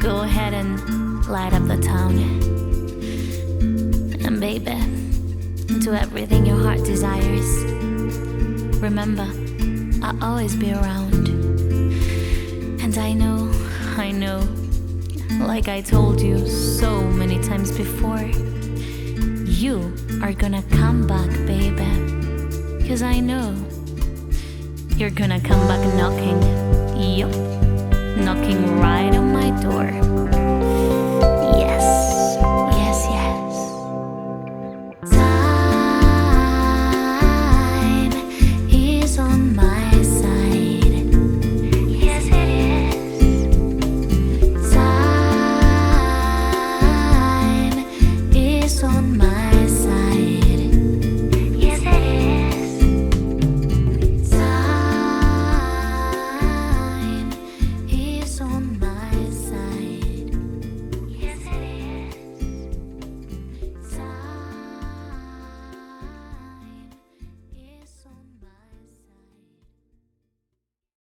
go ahead and light up the town. And baby, do everything your heart desires. Remember, I'll always be around. And I know, I know, like I told you so many times before, you are gonna come back, baby. Cause I know you're gonna come back knocking. Yup, knocking right on my door.